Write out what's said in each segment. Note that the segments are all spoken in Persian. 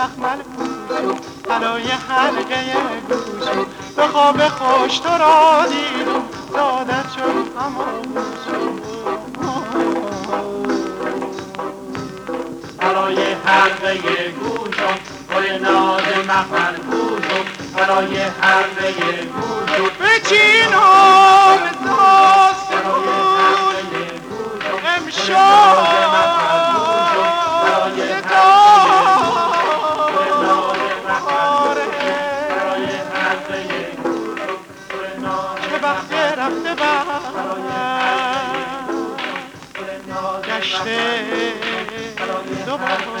مخمل پوشو طلای حلقه گوشو به خواب خوش تو را دیدم سادت شد اما برای حلقه گوشم گل ناز مخمل پوشم برای حلقه گوشم بچینم گوشم امشب وقت رفته بر. گشته دوباره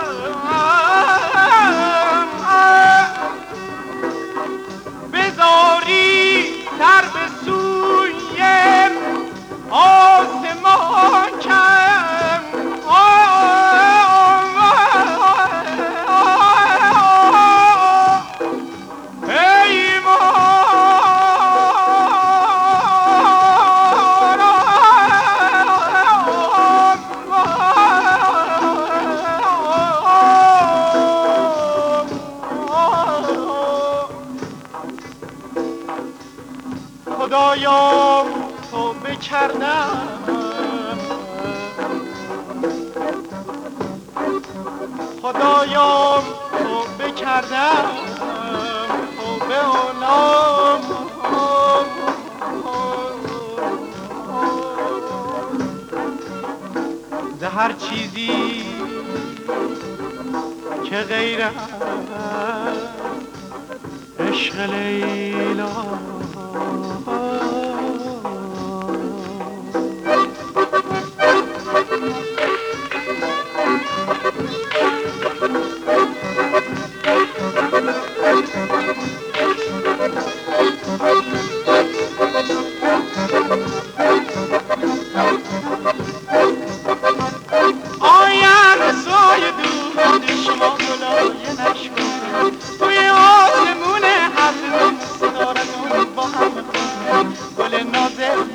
خدایا تو بکردم. خدایا تو بکردم. تو به اونام ده هر چیزی که غیر از عشق لیلا. Oh.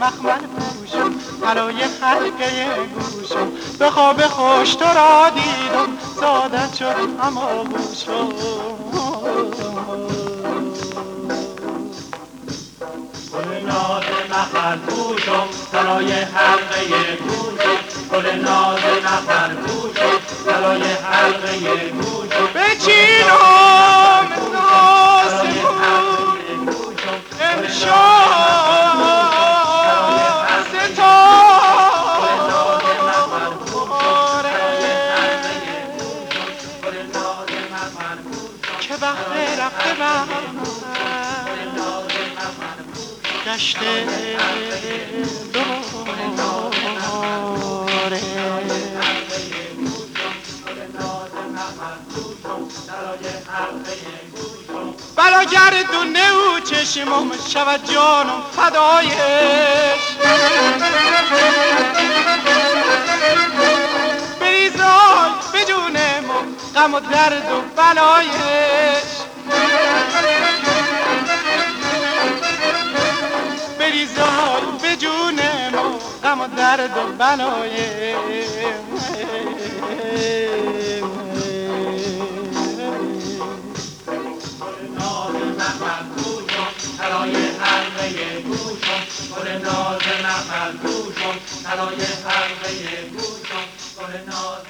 مخمل پوشم برای خلقه گوشم. به خواب خوش تو را دیدم سادت شد اما گوشم گل ناز مخمل پوشم برای حلقه گوشم. گل ناز مخمل پوشم برای حلقه گوشم. بچینم رفته بر گشته دوباره بلا گردونه او چشمم شود جانم فدایش غم و درد و بلایش. بریزای به جونم غم و درد و گل ناز حلقه گوشم گل ناز